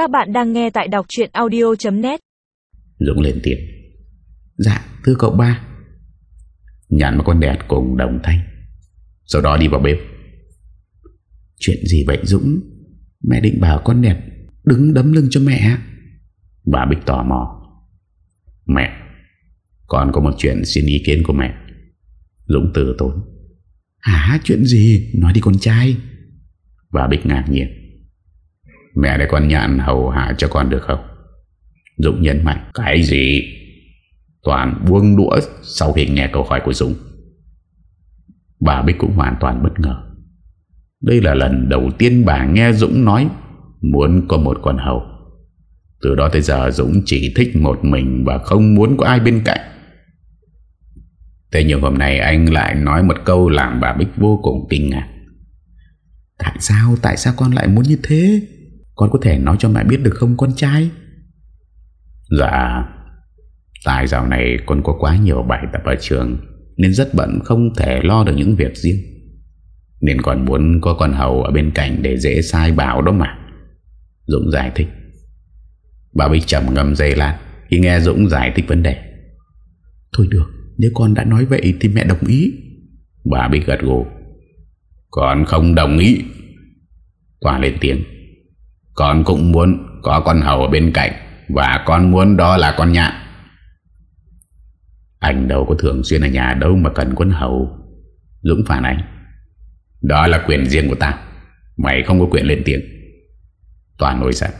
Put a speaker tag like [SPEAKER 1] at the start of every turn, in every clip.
[SPEAKER 1] Các bạn đang nghe tại đọc chuyện audio.net
[SPEAKER 2] Dũng lên tiếng. Dạ thưa cậu ba. Nhàn một con đẹp cùng đồng thanh. Sau đó đi vào bếp. Chuyện gì vậy, Dũng? Mẹ định bảo con đẹp Đứng đấm lưng cho mẹ Bà Bích tò mò. Mẹ, Con có một chuyện xin ý kiến của mẹ. Dũng từ tốn. Hả? Chuyện gì? Nói đi con trai. Bà Bích ngạc nhiên. Mẹ để con nhạn hầu hạ cho con được không? Dũng nhấn mạnh. Cái gì? Toàn buông đũa sau khi nghe câu hỏi của Dũng. Bà Bích cũng hoàn toàn bất ngờ. Đây là lần đầu tiên bà nghe Dũng nói Muốn có một con hầu. Từ đó tới giờ, Dũng chỉ thích một mình Và không muốn có ai bên cạnh. Thế nhưng hôm nay anh lại nói một câu Làm bà Bích vô cùng kinh ngạc. Tại sao? Tại sao con lại muốn như thế? Con có thể nói cho mẹ biết được không con trai? Dạ. Tại dạo này con có quá nhiều bài tập ở trường Nên rất bận không thể lo được những việc riêng. Nên còn muốn có con hầu ở bên cạnh Để dễ sai bảo đó mà. Dũng giải thích. Bà Bích trầm ngâm dây lan Khi nghe Dũng giải thích vấn đề. Thôi được Nếu con đã nói vậy thì mẹ đồng ý. Bà Bích gật gù. Con không đồng ý. Tòa lên tiếng Con cũng muốn có con hầu ở bên cạnh Và con muốn đó là con nhạn. Anh đâu có thường xuyên ở nhà đâu mà cần con hầu. Dũng phản ánh. Đó là quyền riêng của tao Mày không có quyền lên tiếng. Toàn nổi giận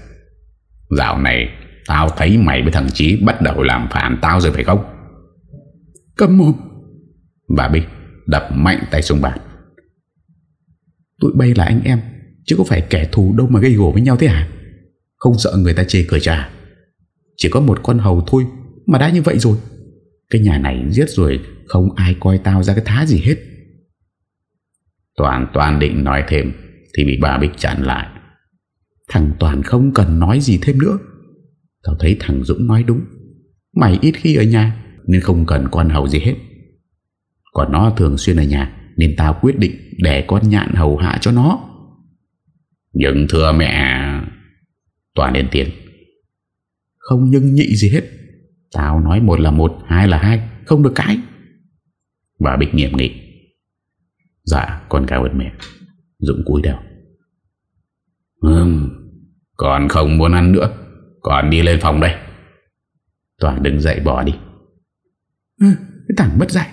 [SPEAKER 2] Dạo này Tao thấy mày với thằng Chí bắt đầu làm phản tao rồi phải không? Cầm mồm. Bà Bích đập mạnh tay xuống bàn. Tụi bay là anh em Chứ có phải kẻ thù đâu mà gây gỗ với nhau thế hả? Không sợ người ta chê cười trà Chỉ có một con hầu thôi Mà đã như vậy rồi. Cái nhà này giết rồi, Không ai coi tao ra cái thá gì hết. Toàn toàn định nói thêm, Thì bị bà Bích chặn lại. Thằng Toàn không cần nói gì thêm nữa. Tao thấy thằng Dũng nói đúng. Mày ít khi ở nhà, Nên không cần con hầu gì hết. Còn nó thường xuyên ở nhà, Nên tao quyết định để con nhạn hầu hạ cho nó. Nhưng thưa mẹ Toàn lên tiếng. Không nhưng nhị gì hết. Tao nói một là một Hai là hai Không được cãi Bà Bích nghiệm nghị. Dạ con cảm ơn mẹ. Dũng cúi đầu. Ừm Con không muốn ăn nữa. Con đi lên phòng đây. Toàn đứng dậy bỏ đi. Ừ, Cái thằng mất dạy.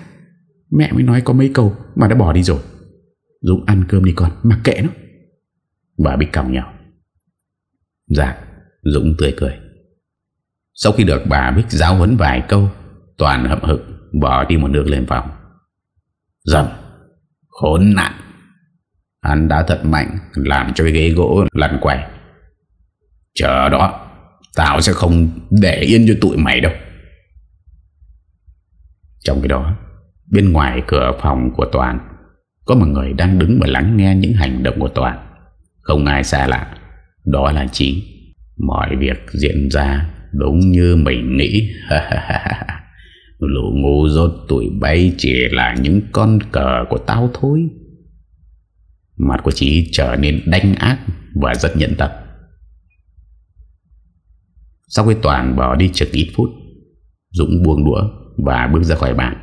[SPEAKER 2] Mẹ mới nói có mấy câu mà đã bỏ đi rồi. Dũng ăn cơm đi con Mặc kệ nó Bà Bích còng nhau. Dạ Dũng tươi cười. Sau khi được bà Bích giáo huấn vài câu, Toàn hậm hực Bỏ đi một nước lên phòng. Dầm, Khốn nạn. Hắn đã thật mạnh, Làm cho cái ghế gỗ lăn quay. Chờ đó, Tao sẽ không để yên cho tụi mày đâu. Trong cái đó, Bên ngoài cửa phòng của Toàn, Có một người đang đứng và lắng nghe những hành động của Toàn. Không ai xa lạ. Đó là Chí Mọi việc diễn ra đúng như mình nghĩ. Lũ ngu rốt tuổi bay chỉ là những con cờ của tao thôi. Mặt của Chí trở nên đanh ác và rất nhận tập Sau khi Toàn bỏ đi chừng ít phút, Dũng buông đũa và bước ra khỏi bàn.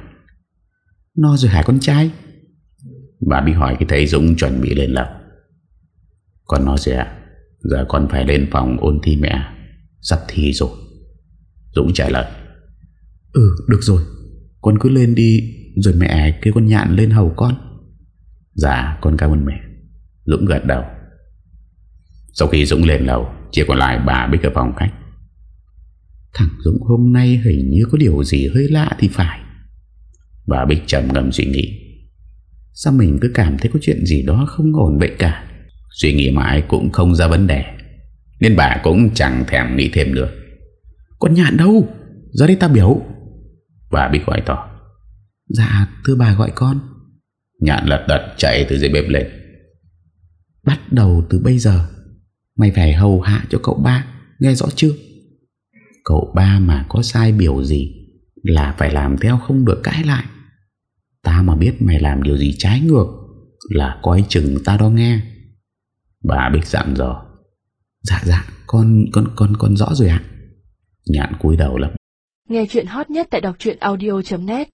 [SPEAKER 2] No rồi hả con trai? Bà bị hỏi khi thấy Dũng chuẩn bị lên lầu. Con nói ạ? Giờ con phải lên phòng ôn thi mẹ. Sắp thi rồi. Dũng trả lời. Ừ được rồi. Con cứ lên đi Rồi mẹ kêu con nhạn lên hầu con. Dạ con cảm ơn mẹ. Dũng gật đầu. Sau khi Dũng lên lầu Chỉ còn lại bà Bích ở phòng khách. Thằng Dũng hôm nay hình như có điều gì hơi lạ thì phải. Bà Bích trầm ngầm suy nghĩ. Sao mình cứ cảm thấy có chuyện gì đó không ổn vậy cả Suy nghĩ mãi cũng không ra vấn đề. Nên bà cũng chẳng thèm nghĩ thêm nữa. Con nhạn đâu? Ra đây ta biểu. Bà Bích gọi to. Dạ thưa bà gọi con. Nhạn lật đật chạy từ dưới bếp lên. Bắt đầu từ bây giờ Mày phải hầu hạ cho cậu ba Nghe rõ chưa? Cậu ba mà có sai biểu gì Là phải làm theo không được cãi lại. Ta mà biết mày làm điều gì trái ngược Là coi chừng ta đó nghe Bà Bích dặn dò. Dạ dạ con con con con rõ rồi ạ. Nhạn cúi đầu lắm
[SPEAKER 3] Nghe chuyện hot nhất tại đọc audio.net